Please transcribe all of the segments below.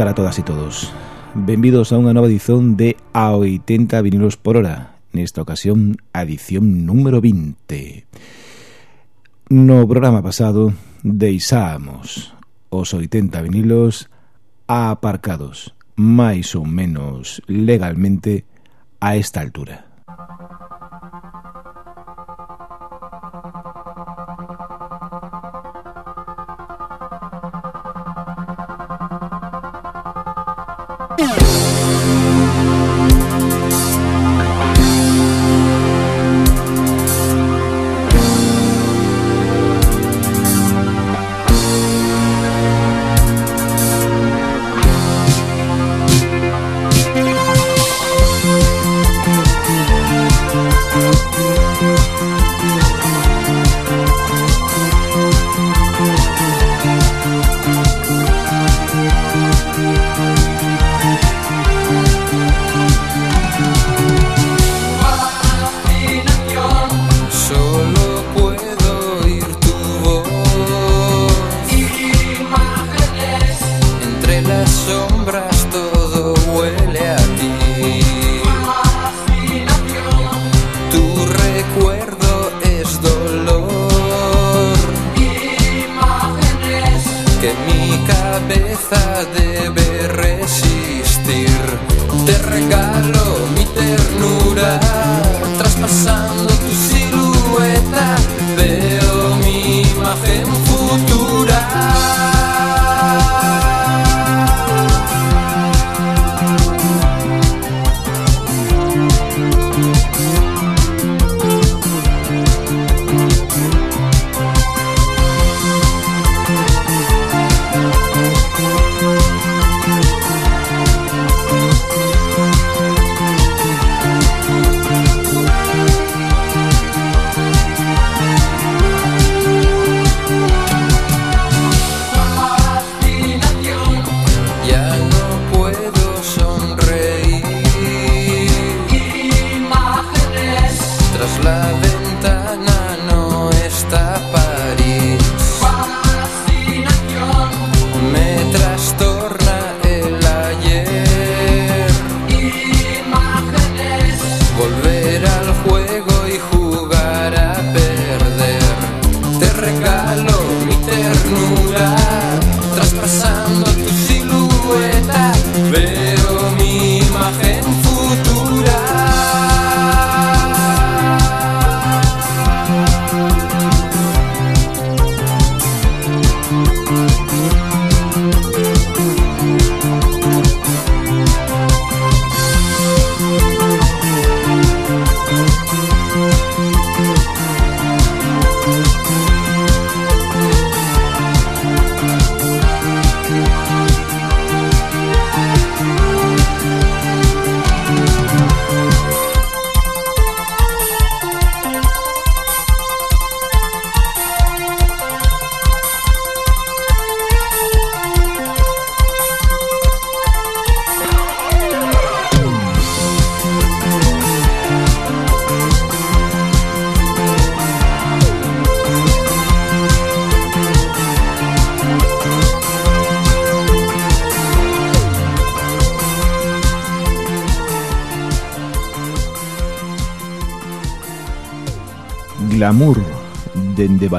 tarde a todas e todos Benvidos a unha nova edición de A80 vinilos por hora Nesta ocasión, a edición número 20 No programa pasado deixábamos os 80 vinilos aparcados máis ou menos legalmente a esta altura.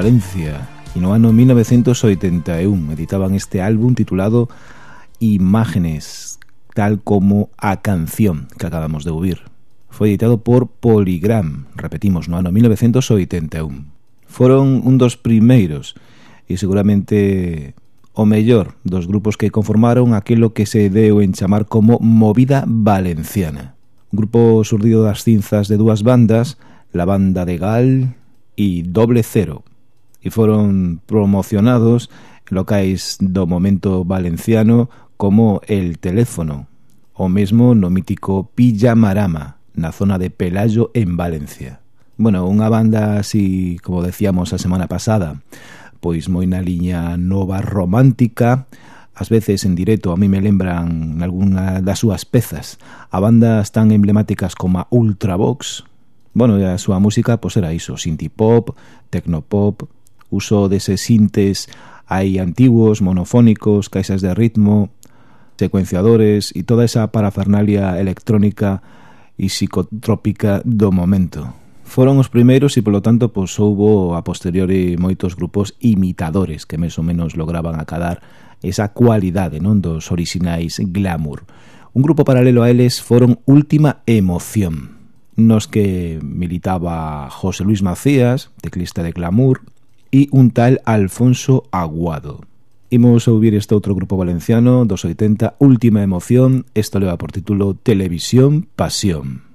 Valencia e no ano 1981 editaban este álbum titulado Imágenes, tal como a canción que acabamos de ouvir. Foi editado por Polygram, repetimos, no ano 1981. Foron un dos primeiros e seguramente o mellor dos grupos que conformaron aquilo que se deu en chamar como Movida Valenciana. Un grupo surdido das cinzas de dúas bandas, la banda de Gal e Doble Cero, e foron promocionados locais do momento valenciano como El Teléfono, o mesmo no mítico Pillamarama, na zona de Pelayo en Valencia. Bueno, unha banda así, como decíamos a semana pasada, pois moi na liña nova romántica, ás veces en directo a mí me lembran algunha das súas pezas a bandas tan emblemáticas como a Ultravox, bueno, a súa música pois era iso, synthie pop, tecnopop, uso deses sintes aí antiguos, monofónicos, caixas de ritmo, secuenciadores e toda esa parafernalia electrónica e psicotrópica do momento. Foron os primeiros e, polo tanto, pois houbo a posteriori moitos grupos imitadores que mes ou menos lograban acadar esa cualidade non dos orixinais glamour. Un grupo paralelo a eles foron Última Emoción, nos que militaba José Luis Macías, teclista de glamour, e un tal Alfonso Aguado. Imos a ouvir este outro grupo valenciano dos 80, Última Emoción, isto leva por título Televisión Pasión.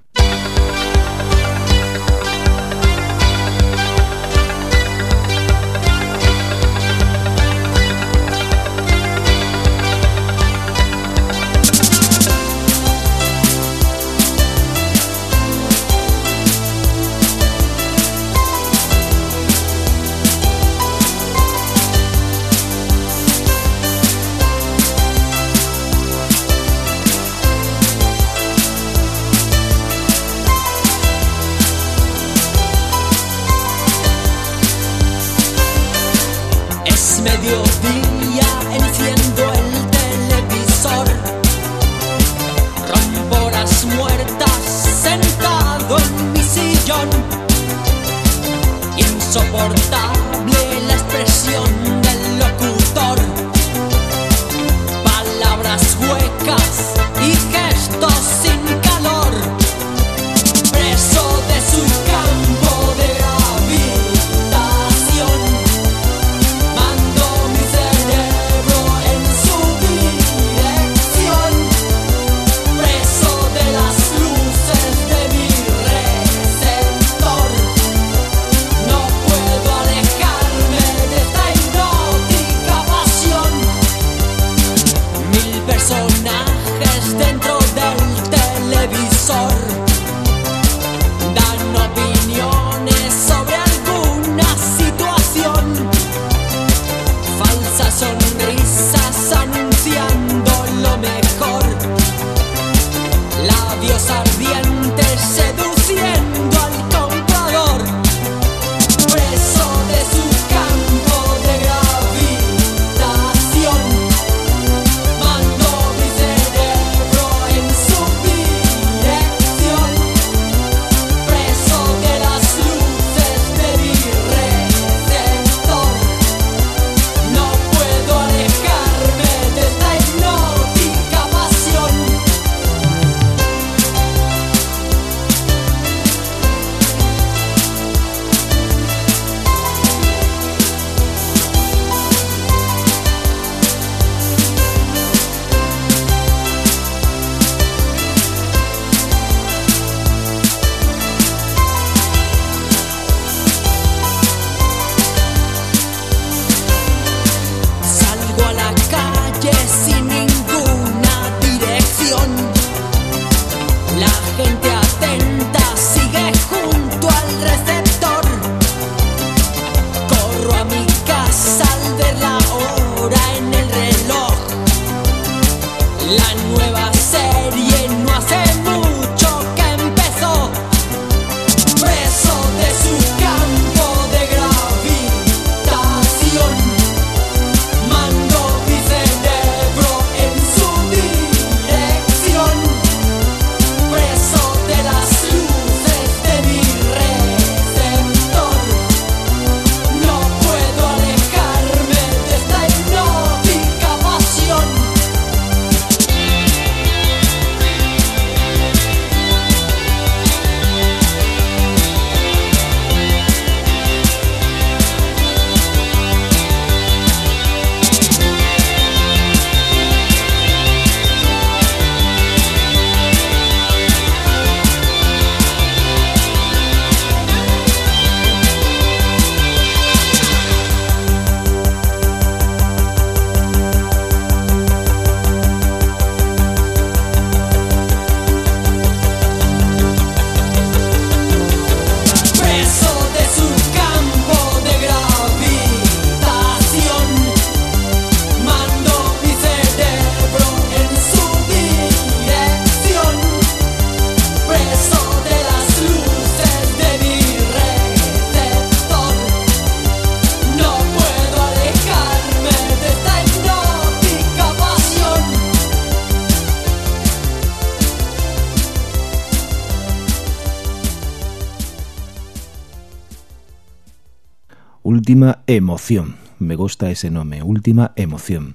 Emoción. Me gusta ese nome, Última Emoción.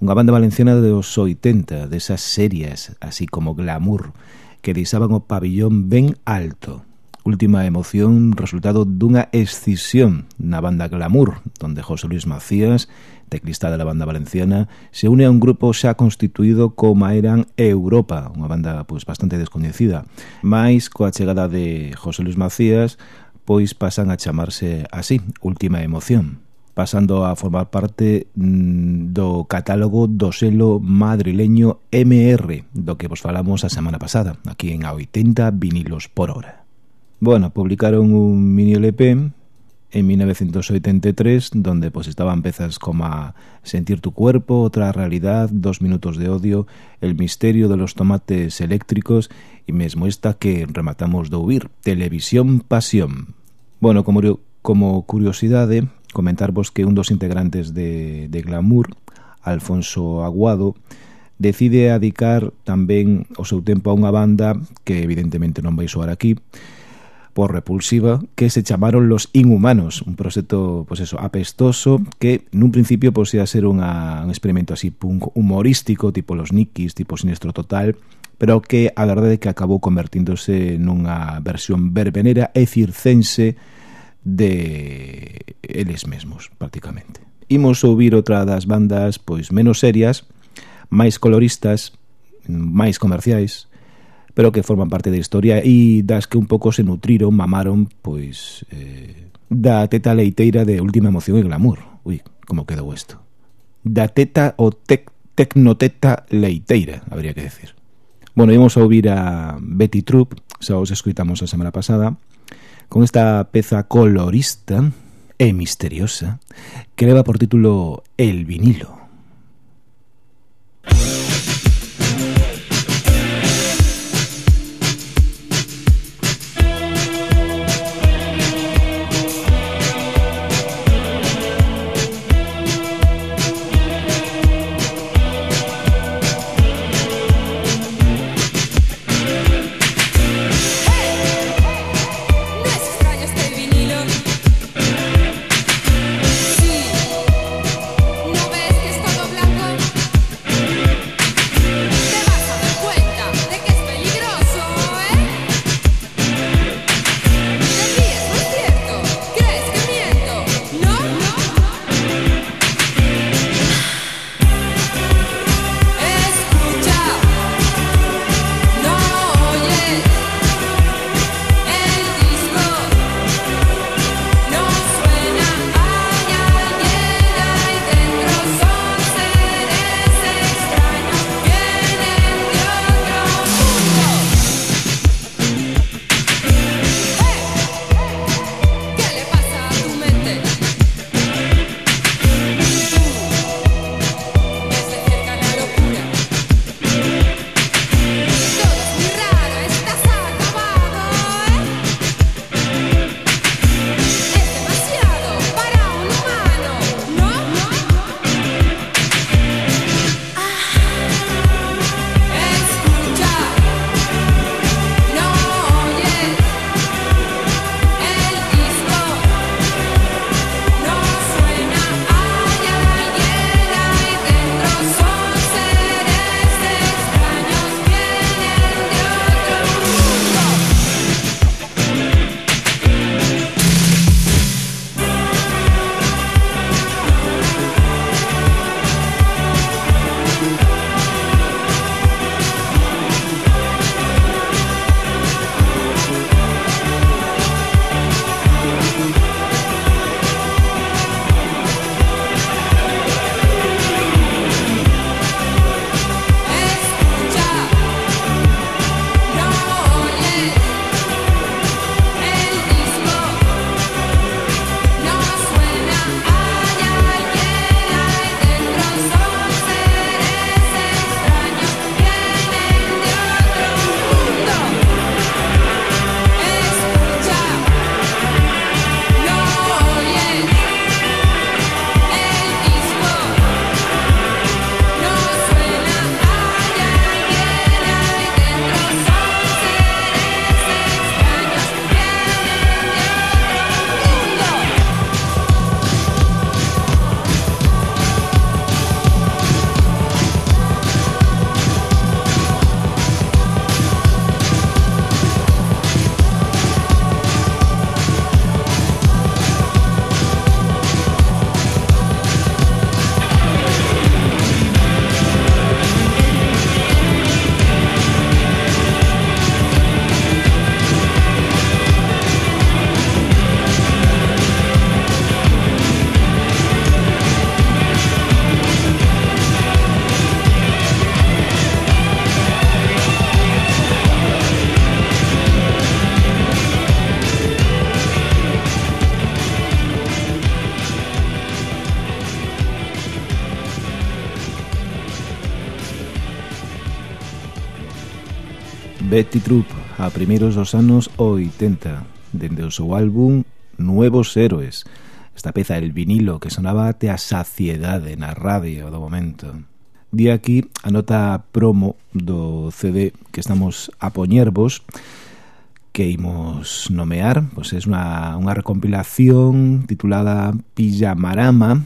Unha banda valenciana dos 80, desas serias, así como glamour, que deixaban o pabillón ben alto. Última Emoción resultado dunha escisión na banda Glamour, donde José Luis Macías, teclista da banda valenciana, se une a un grupo xa constituído como eran Europa, unha banda pois, bastante descoñecida. Mais, coa chegada de José Luis Macías, despois pasan a chamarse así, Última Emoción, pasando a formar parte mm, do catálogo do selo madrileño MR, do que vos falamos a semana pasada, aquí en A80 vinilos por hora. Bueno, publicaron un mini LP en 1983, donde pues estaban pezas como a Sentir tu cuerpo, Otra realidad, Dos minutos de odio, El misterio de los tomates eléctricos y mesmo esta que rematamos de ouvir, Televisión Pasión. Bueno, como, como curiosidade, comentarvos que un dos integrantes de, de Glamour, Alfonso Aguado, decide adicar tamén o seu tempo a unha banda que evidentemente non vai soar aquí, por repulsiva que se chamaron Los Inhumanos, un proxecto, pois pues eso, apestoso que nun principio posía ser unha, un experimento así punk humorístico, tipo Los Nikis, tipo Sinestro Total, pero que a verdade é que acabou convertíndose nunha versión verbenera e circense de eles mesmos, prácticamente. Imos ouvir outra das bandas pois menos serias, máis coloristas, máis comerciais, pero que forman parte da historia e das que un pouco se nutriron, mamaron, pois, eh, da teta leiteira de última emoción e glamour. Ui, como quedou isto. Da teta o tec tecnoteta leiteira, habría que decir. Bueno, íbamos a ouvir a Betty Troop, xa os escuitamos a semana pasada, con esta peza colorista e misteriosa que leva por título El vinilo. Betty Troop a primeiros dos anos 80 dende o seu álbum Nuevos Héroes. Esta peza el vinilo que sonaba até a saciedade na radio do momento. Di aquí a nota promo do CD que estamos a poñervos que imos nomear. Pois é unha, unha recompilación titulada Pijamarama.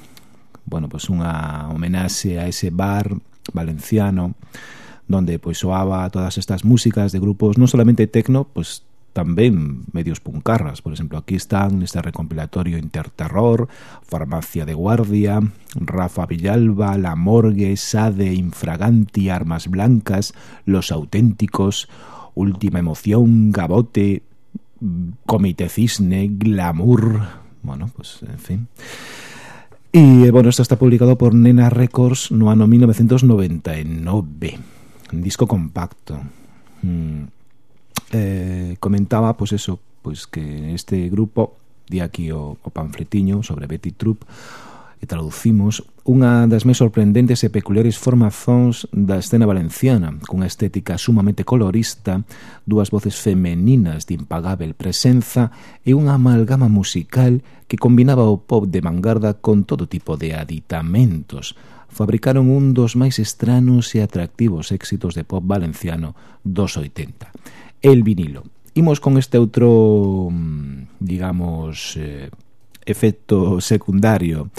Bueno, pois unha homenaxe a ese bar valenciano que donde pois soaba todas estas músicas de grupos non solamente tecno, pois tamén medios puncarras. Por exemplo, aquí están neste recompilatorio Interterror, Farmacia de Guardia, Rafa Villalba, La Morgue, Sade, Infraganti, Armas Blancas, Los Auténticos, Última Emoción, Gabote, Comité Cisne, Glamour... Bueno, pues, en fin... E, bueno, isto está publicado por Nena Records no ano 1999 un disco compacto. Mm. Eh, comentaba, pois pues eso, pois pues que este grupo, di aquí o, o panfletiño sobre Betty Troop, e traducimos unha das máis sorprendentes e peculiares formazóns da escena valenciana, cunha estética sumamente colorista, dúas voces femeninas de impagável presenza e unha amalgama musical que combinaba o pop de vanguarda con todo tipo de aditamentos, fabricaron un dos máis estranos e atractivos éxitos de pop valenciano dos 80. El vinilo. Imos con este outro, mm, digamos, eh, efecto secundario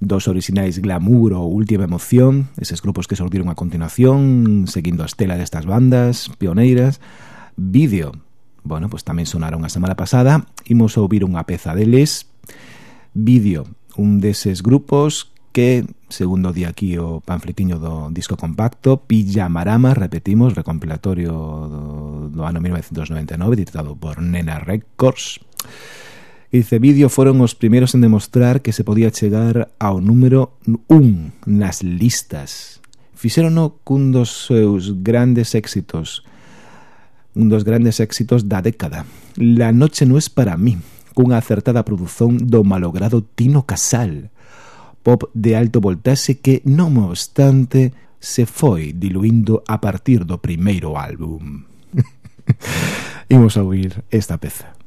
dos orixinais Glamour ou Última Emoción, eses grupos que sordiron a continuación, seguindo a estela destas bandas pioneiras, Vídeo, bueno, pois pues tamén sonaron a semana pasada, imos ouvir unha peza deles, Vídeo, un deses grupos que segundo día aquí o panfletiño do disco compacto Pijamarama, repetimos, recompilatorio do, do ano 1999 editado por Nena Records. E dice vídeo foron os primeiros en demostrar que se podía chegar ao número 1 nas listas. Fixerono cun dos seus grandes éxitos un dos grandes éxitos da década. La noche no es para mí cunha acertada produción do malogrado Tino Casal pop de alto voltaxe que, non obstante, se foi diluindo a partir do primeiro álbum. Imos a oír esta peza.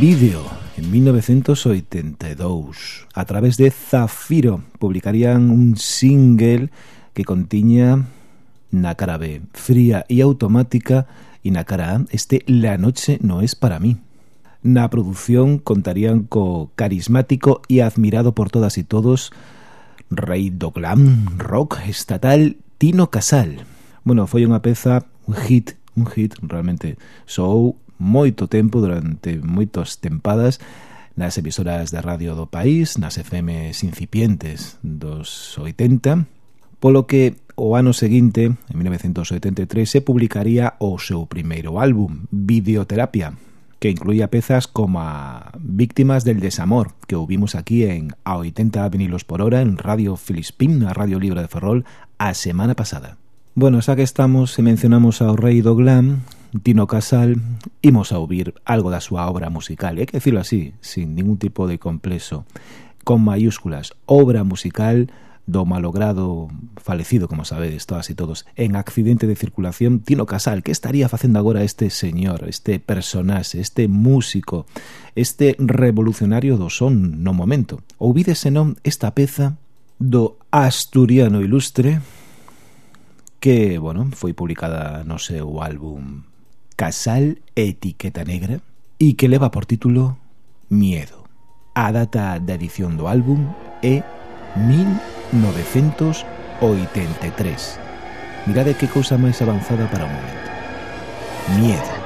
vídeo en 1982. A través de Zafiro publicarían un single que contiña na cara B, fría e automática, e na cara A, este La noche no es para mí. Na produción contarían co carismático e admirado por todas e todos rei do glam rock estatal Tino Casal. Bueno, foi unha peza, un hit, un hit, realmente. Sou moito tempo durante moitas tempadas nas emisoras de radio do país, nas FMs incipientes dos 80, polo que o ano seguinte, en 1983, se publicaría o seu primeiro álbum, Videoterapia, que incluía pezas como Víctimas del Desamor, que ouvimos aquí en a 80 vinilos por hora en Radio Filispín, a Radio Libre de Ferrol, a semana pasada. Bueno, xa que estamos e mencionamos ao rei do glam, Tino Casal, imos a ouvir algo da súa obra musical, e hai que decirlo así, sin ningún tipo de complexo, con mayúsculas, obra musical do malogrado falecido, como sabedes todas e todos, en accidente de circulación, Tino Casal, que estaría facendo agora este señor, este personaxe, este músico, este revolucionario do son no momento. Ouvídese non esta peza do asturiano ilustre, que, bueno, foi publicada no seu álbum Casal Etiqueta Negra e que leva por título Miedo. A data da edición do álbum é 1983. Mirade que cousa máis avanzada para o momento. Miedo.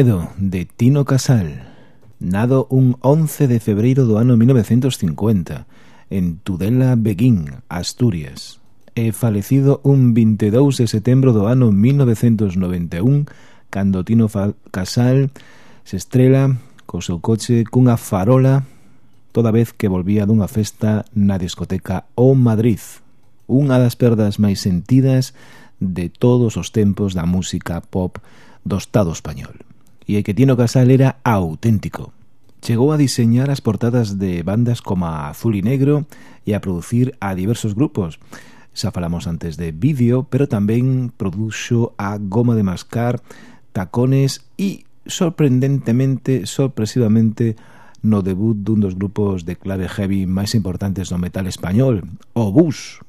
Miedo, de Tino Casal. Nado un 11 de febreiro do ano 1950, en Tudela, Beguín, Asturias. E falecido un 22 de setembro do ano 1991, cando Tino Casal se estrela co seu coche cunha farola toda vez que volvía dunha festa na discoteca O Madrid, unha das perdas máis sentidas de todos os tempos da música pop do Estado español e que Tino Casal era auténtico. Chegou a diseñar as portadas de bandas como Azul y Negro e a producir a diversos grupos. Xa falamos antes de vídeo, pero tamén produxo a Goma de Mascar, Tacones e, sorprendentemente, sorpresivamente, no debut dun dos grupos de clave heavy máis importantes do metal español, o Bus.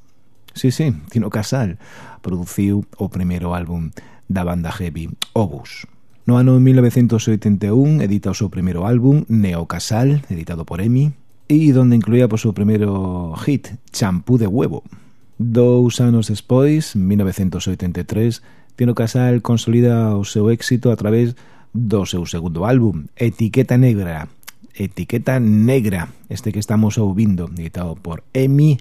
Sí, sí, Tino Casal produciu o primeiro álbum da banda heavy, Obus. No ano 1981 edita o seu primeiro álbum Neo Casal, editado por EMI, e donde incluía o seu primeiro hit Champú de huevo. Dous anos despois, 1983, Tino Casal consolida o seu éxito a través do seu segundo álbum, Etiqueta Negra. Etiqueta Negra, este que estamos ouvindo, editado por EMI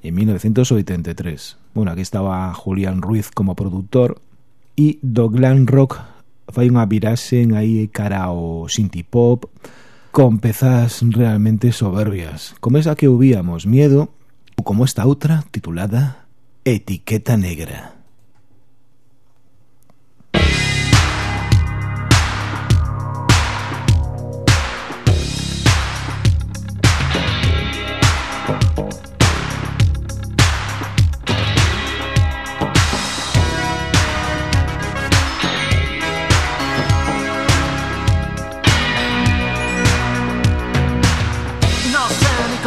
en 1983. Bueno, aquí estaba Julián Ruiz como productor e do glam rock fai unha viraxe aí cara ao synth pop con pezas realmente soberbias, como esa que ouvíamos Miedo ou como esta outra titulada Etiqueta Negra.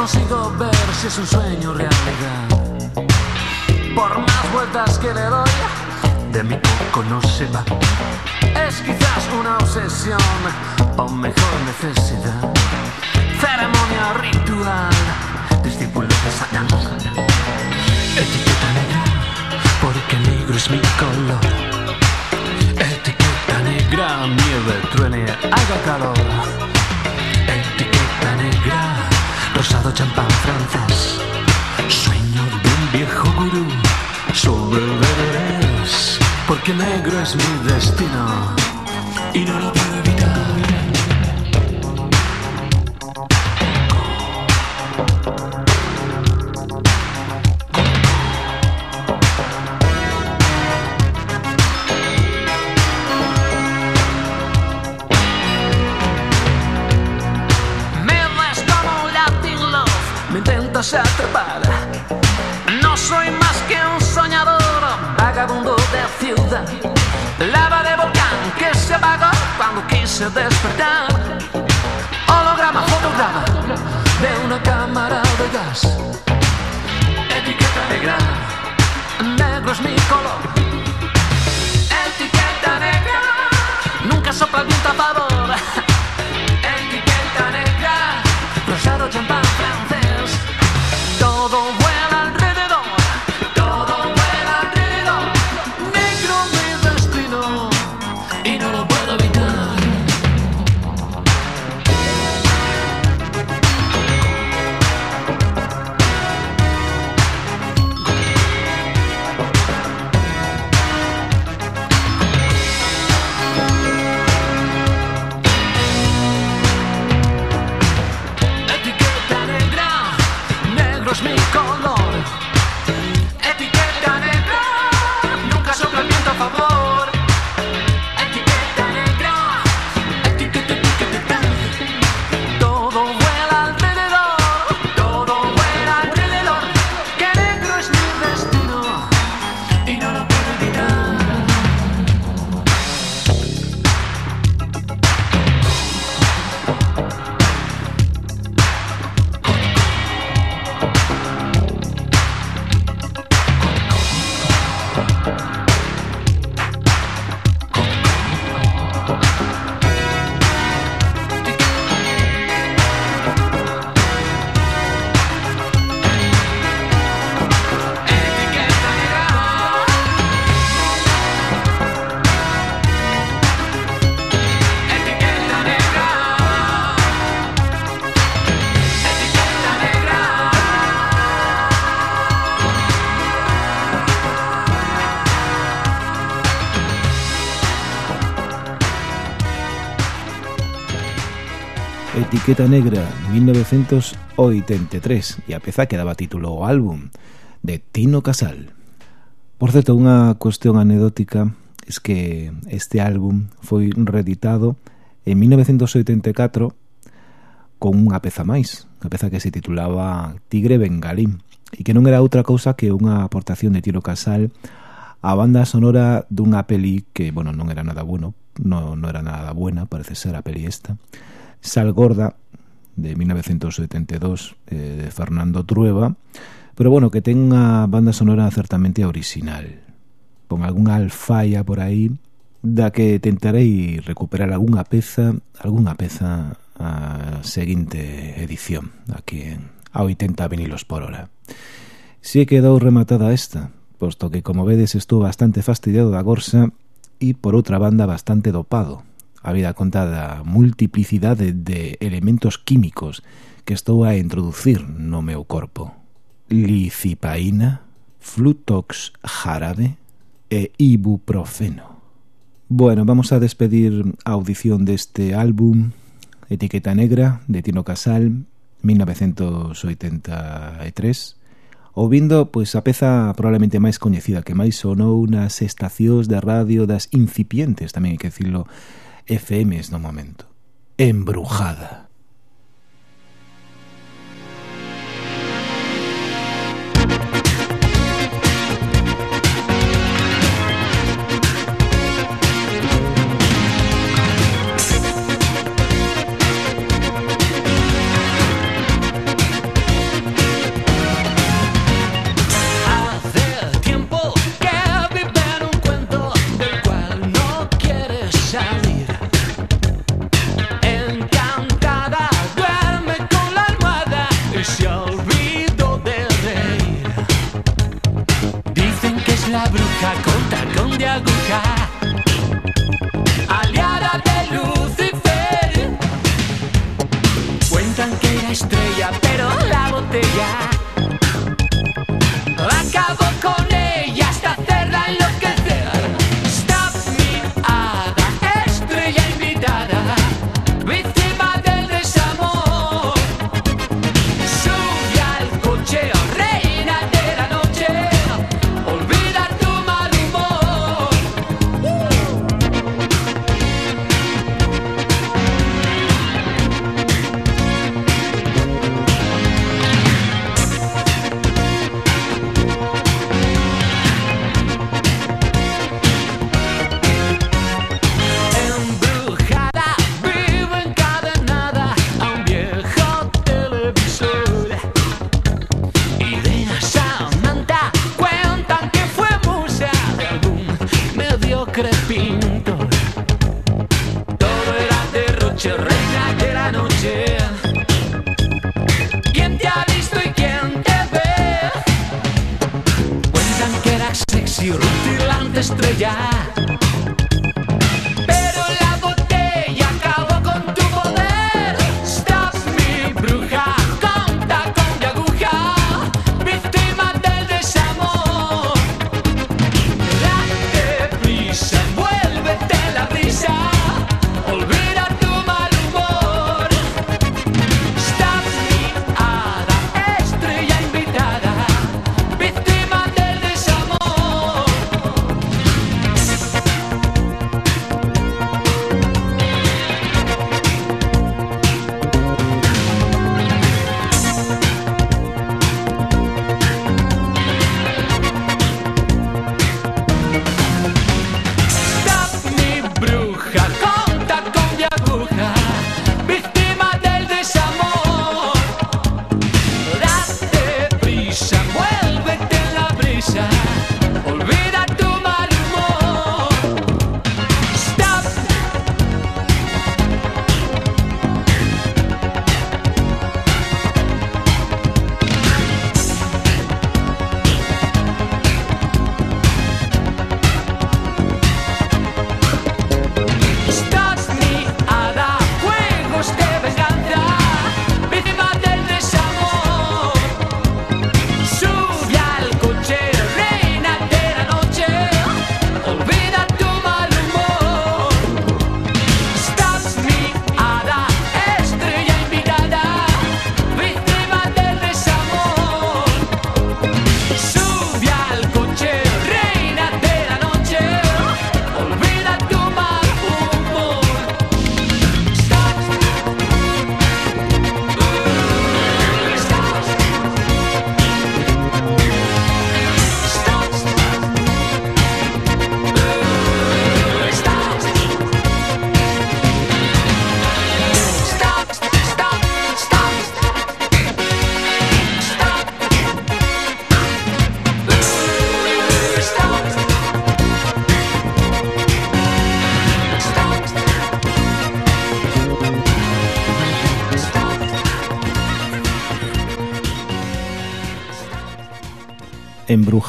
Es un sueño realidad. Por más vueltas que le doy, de mi poco no se va. Es quizás una obsesión o mejor necesidad. Ceremonia ritual, discípulo de Satán. Etiqueta negra, porque negro es mi color. Etiqueta negra, nieve, truene, haga calor rosado champán francés. Sueño de un viejo gurú sobre bebés, porque negro es mi destino y no lo puedo evitar. vida. Lava de volcán que se apagó cuando quise despertar. Holograma, fotograma de una cámara de gas. Etiqueta negra, negro es mi color. Etiqueta negra, nunca sopla el viento a favor Etiqueta negra, rosado champán Etiqueta Negra, 1983, e a peza que daba título ao álbum, de Tino Casal. Por certo, unha cuestión anedótica es que este álbum foi reeditado en 1984 con unha peza máis, unha peza que se titulaba Tigre Bengalín, e que non era outra cousa que unha aportación de Tino Casal a banda sonora dunha peli que, bueno, non era nada bueno, no, no era nada buena, parece ser a peli esta, Sal Gorda, de 1972, eh, de Fernando Trueba, pero bueno, que ten unha banda sonora certamente original, con algunha alfaia por aí, da que tentarei recuperar algunha peza, algunha peza a seguinte edición, aquí en a 80 vinilos por hora. Si sí quedou rematada esta, posto que, como vedes, estou bastante fastidiado da gorsa e, por outra banda, bastante dopado, a vida conta da multiplicidade de elementos químicos que estou a introducir no meu corpo. Licipaína, flutox jarabe e ibuprofeno. Bueno, vamos a despedir a audición deste álbum Etiqueta Negra de Tino Casal 1983 Ouvindo, pois, a peza probablemente máis coñecida que máis sonou nas estacións de radio das incipientes, tamén hai que decirlo, FMs no momento. Embrujada.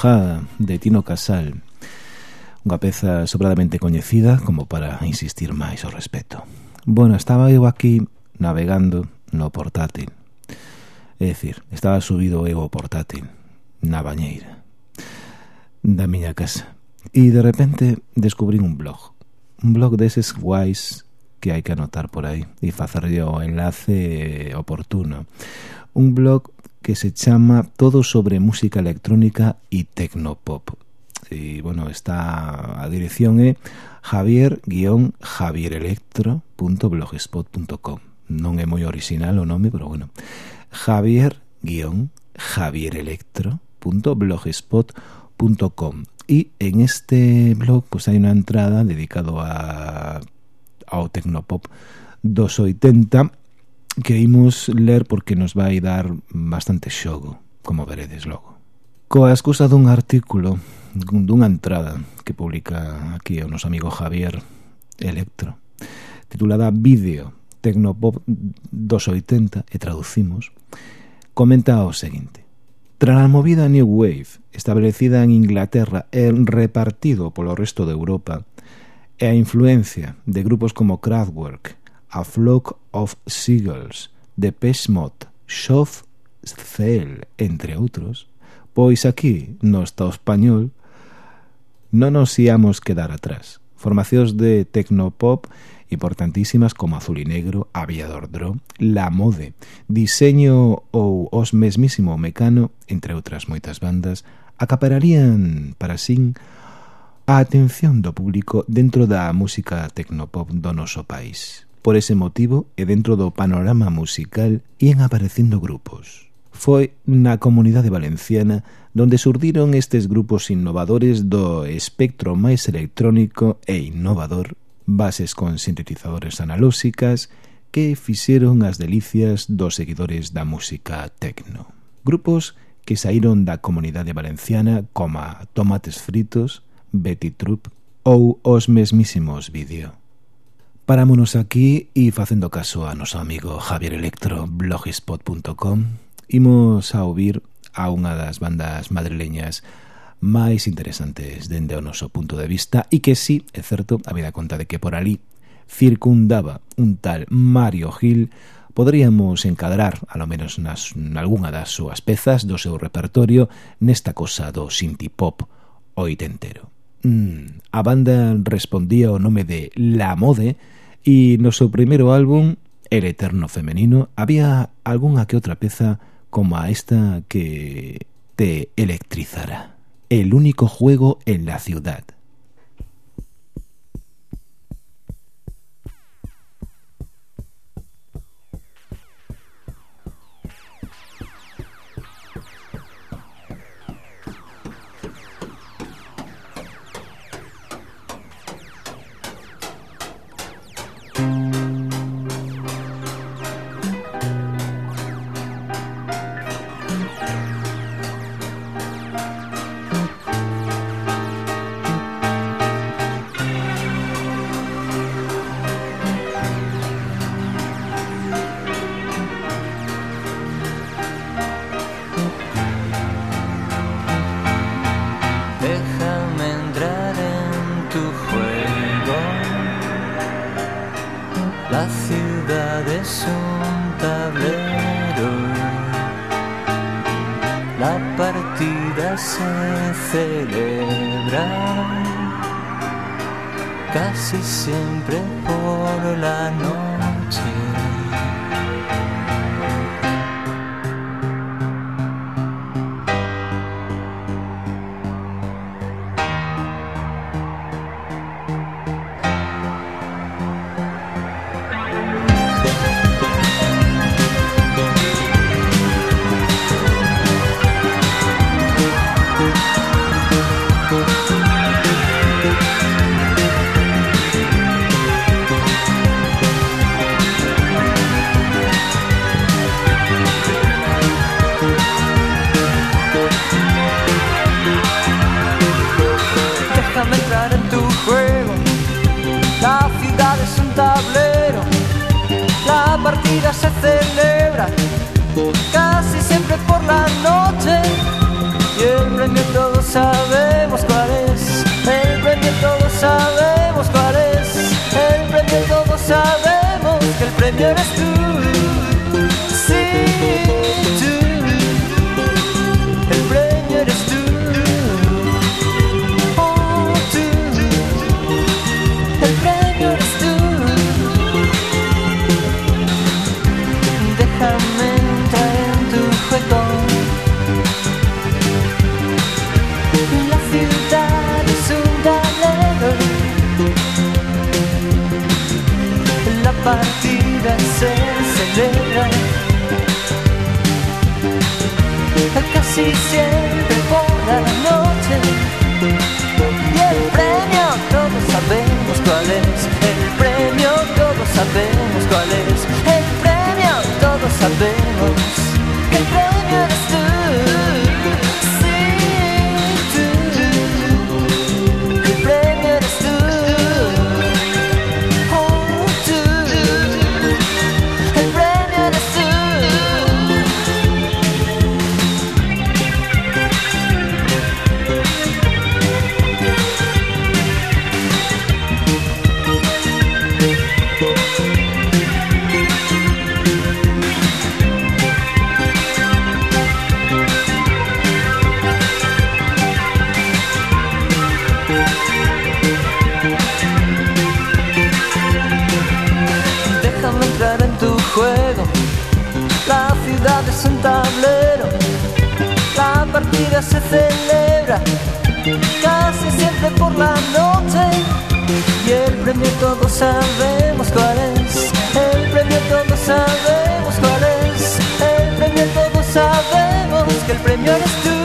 Alojada de Tino Casal. Unha peza sobradamente coñecida como para insistir máis ao respeto Bueno, estaba eu aquí navegando no portátil. É dicir, estaba subido eu ao portátil na bañeira da miña casa. E de repente descubrí un blog. Un blog deses guais que hai que anotar por aí e facerlle o enlace oportuno. Un blog que se chama Todo sobre música electrónica e tecnopop. E, bueno, está a dirección é javier-javierelectro.blogspot.com Non é moi original o nome, pero bueno. javier-javierelectro.blogspot.com E en este blog pues, hai unha entrada dedicado a, ao tecnopop dos 80 que imos ler porque nos vai dar bastante xogo, como veredes logo. Coa excusa dun artículo, dunha entrada que publica aquí o noso amigo Javier Electro, titulada Vídeo Tecnopop dos 80 e traducimos, comenta o seguinte. Tras a movida New Wave, establecida en Inglaterra e repartido polo resto de Europa, e a influencia de grupos como Kraftwerk, A Flock of Seagulls, de Pesmot, Shof Cell, entre outros, pois aquí, no Estado español, non nos íamos quedar atrás. Formacións de tecnopop importantísimas como Azul y Negro, Aviador Dro, La Mode, Diseño ou os mesmísimo Mecano, entre outras moitas bandas, acapararían para sin a atención do público dentro da música tecnopop do noso país. Por ese motivo, e dentro do panorama musical, ían aparecendo grupos. Foi na comunidade valenciana donde surdiron estes grupos innovadores do espectro máis electrónico e innovador, bases con sintetizadores analóxicas que fixeron as delicias dos seguidores da música tecno. Grupos que saíron da comunidade valenciana como Tomates Fritos, Betty Troop ou os mesmísimos Vídeo. Parámonos aquí e facendo caso a noso amigo Javier Electro, blogspot.com, imos a ouvir a unha das bandas madrileñas máis interesantes dende o noso punto de vista e que sí, é certo, habida conta de que por ali circundaba un tal Mario Gil poderíamos encadrar, alo menos nas, nalgúna das súas pezas do seu repertorio, nesta cosa do synthie pop oitentero. Mm, a banda respondía o nome de La Mode, E no seu primeiro álbum, El Eterno Femenino, había algunha que outra peza como a esta que te electrizara. El único juego en la ciudad. Premio eres tú. Sí, tú. El premio eres tú. Oh, tú. El premio eres tú. Déjame entrar en tu juego. La ciudad es un tablero. La partida Casi siempre por la noche. Y el premio todos sabemos cuál es. El premio todos sabemos cuál es. El premio todos sabemos tablero. La partida se celebra casi siempre por la noche. Y el premio todos sabemos cuál es. El premio todos sabemos cuál es. El premio todos sabemos que el premio eres tú.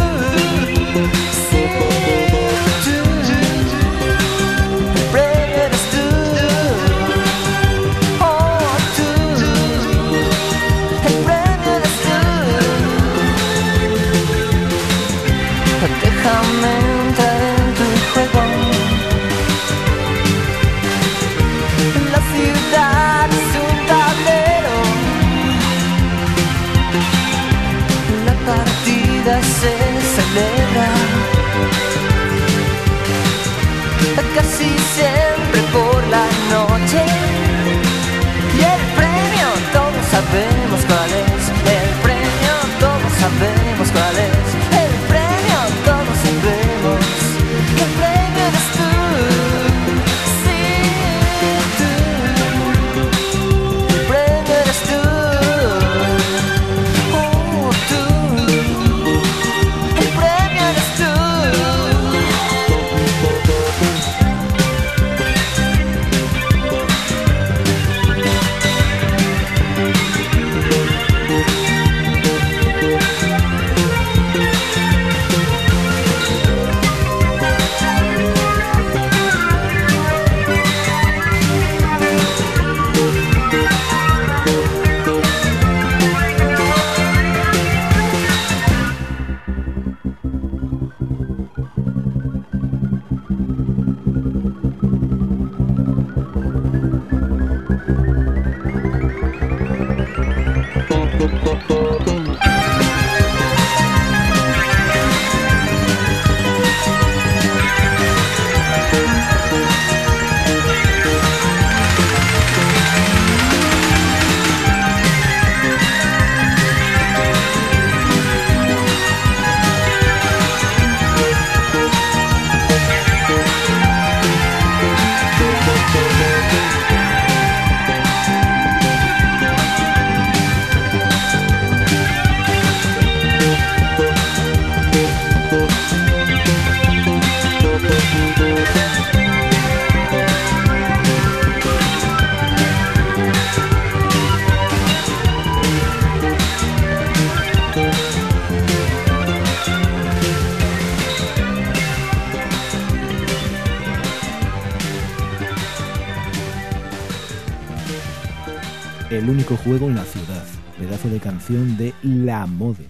único juego en la ciudad, pedazo de canción de La Mode,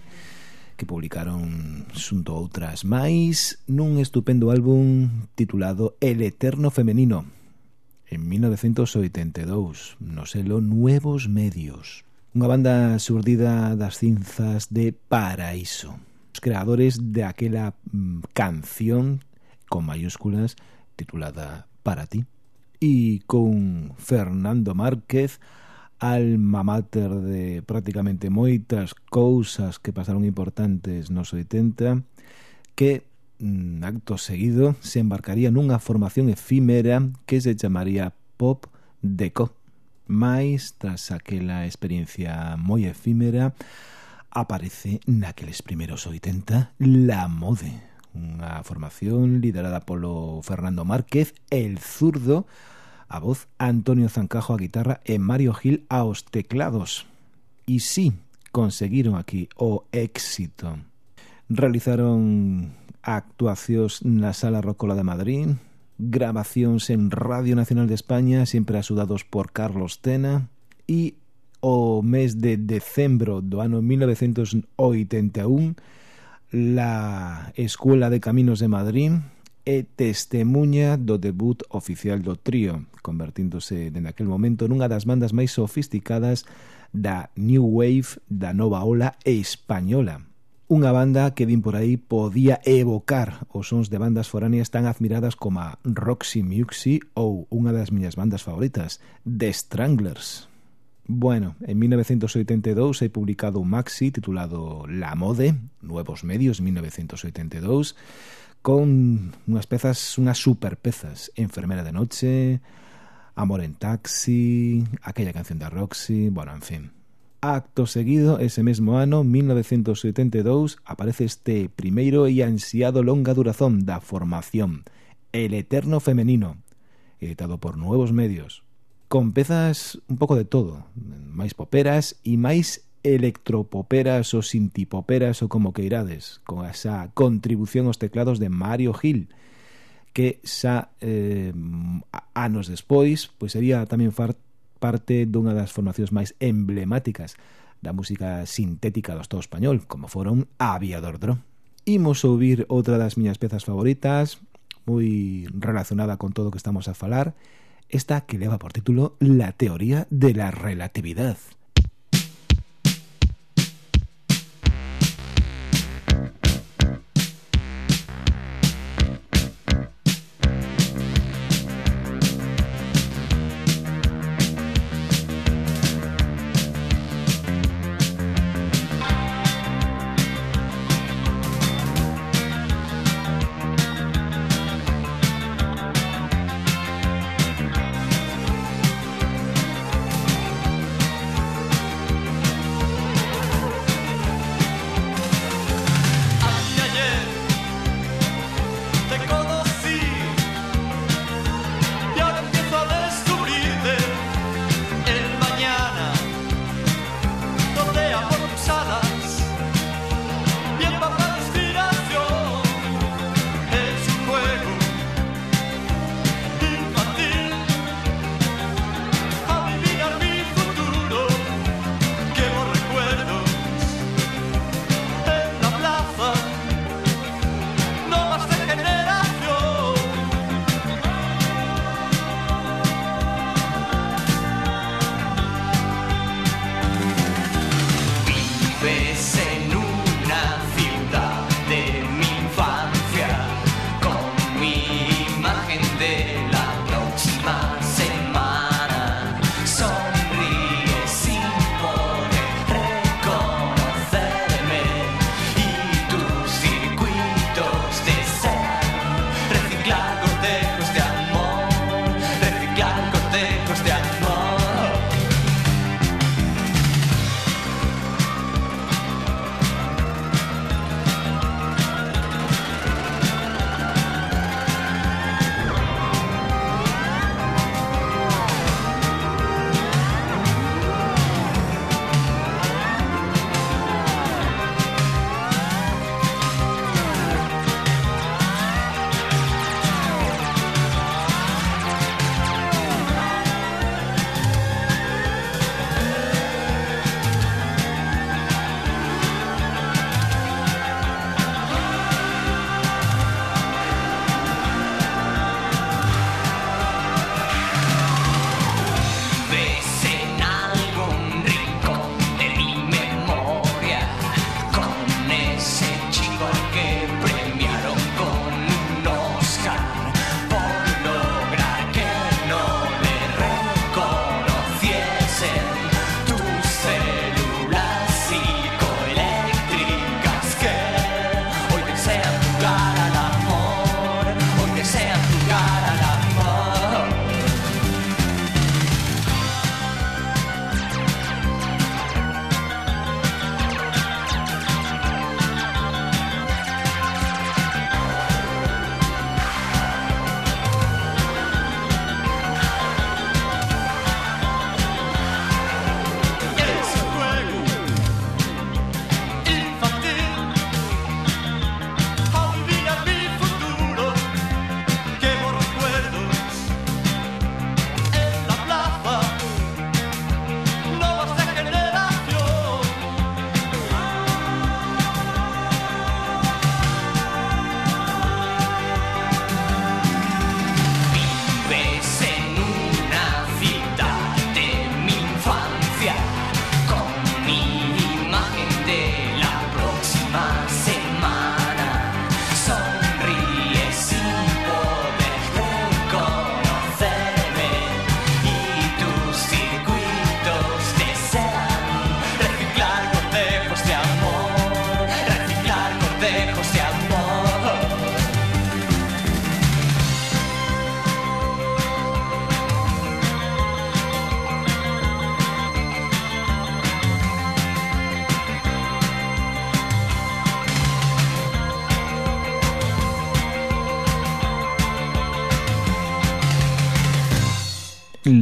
que publicaron xunto a outras máis nun estupendo álbum titulado El Eterno Femenino, en 1982, no selo Nuevos Medios, unha banda surdida das cinzas de Paraíso. Os creadores de aquela mm, canción con mayúsculas titulada Para ti. y con Fernando Márquez alma mater de prácticamente moitas cousas que pasaron importantes nos 80 que mm, acto seguido se embarcaría nunha formación efímera que se chamaría Pop Deco. Mais, tras aquela experiencia moi efímera, aparece naqueles primeros 80 La Mode, unha formación liderada polo Fernando Márquez, el zurdo, a voz, Antonio Zancajo a guitarra e Mario Gil aos teclados. E sí, conseguiron aquí o éxito. Realizaron actuacións na Sala Rocola de Madrid, grabacións en Radio Nacional de España, sempre asudados por Carlos Tena, e o mes de decembro do ano 1981, la Escuela de Caminos de Madrid é testemunha do debut oficial do trío, convertíndose dende aquel momento nunha das bandas máis sofisticadas da New Wave da nova ola española. Unha banda que din por aí podía evocar os sons de bandas foráneas tan admiradas como a Roxy Muxy ou unha das miñas bandas favoritas, The Stranglers. Bueno, en 1982 hai publicado un maxi titulado La Mode, Nuevos Medios 1982, con unhas pezas, unhas super pezas, Enfermera de Noche, Amor en Taxi, aquella canción da Roxy, bueno, en fin. Acto seguido, ese mesmo ano, 1972, aparece este primeiro e ansiado longa durazón da formación, El Eterno Femenino, editado por Nuevos Medios, con pezas un pouco de todo, máis poperas e máis electropoperas ou sintipoperas ou como queirades, con esa contribución aos teclados de Mario Gil, que xa eh, anos despois pois sería tamén far, parte dunha das formacións máis emblemáticas da música sintética do Estado español, como foron Aviador Dro. Imos ouvir outra das miñas pezas favoritas, moi relacionada con todo o que estamos a falar, esta que leva por título La teoría de la relatividade.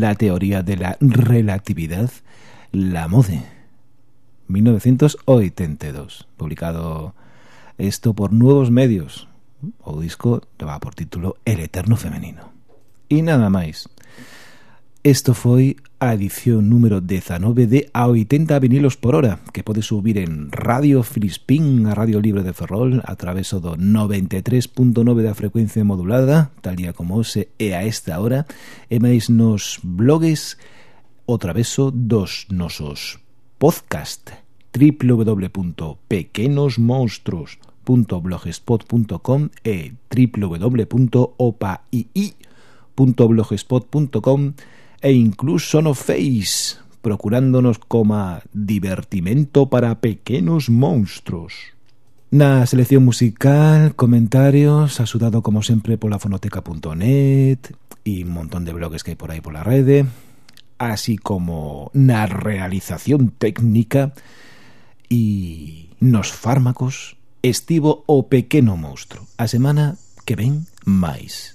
la teoría de la relatividad la mode. 1982, publicado esto por Nuevos Medios. O disco leva por título El Eterno Femenino. Y nada más. Esto foi a edición número 19 de A 80 vinilos por hora, que pode subir en Radio Filispín, a Radio Libre de Ferrol, a través do 93.9 da frecuencia modulada, tal día como hoxe e a esta hora, e máis nos blogs o traveso dos nosos podcast www.pequenosmonstruos.blogspot.com e www.opaii.blogspot.com e incluso no Face, procurándonos coma divertimento para pequenos monstruos. Na selección musical, comentarios, asudado como sempre pola fonoteca.net e un montón de blogs que hai por aí pola rede, así como na realización técnica e nos fármacos estivo o pequeno monstro. A semana que ven máis.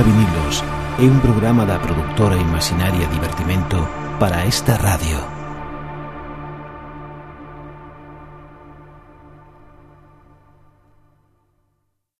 Vinilos é un programa da productora Imaginaria Divertimento para esta radio.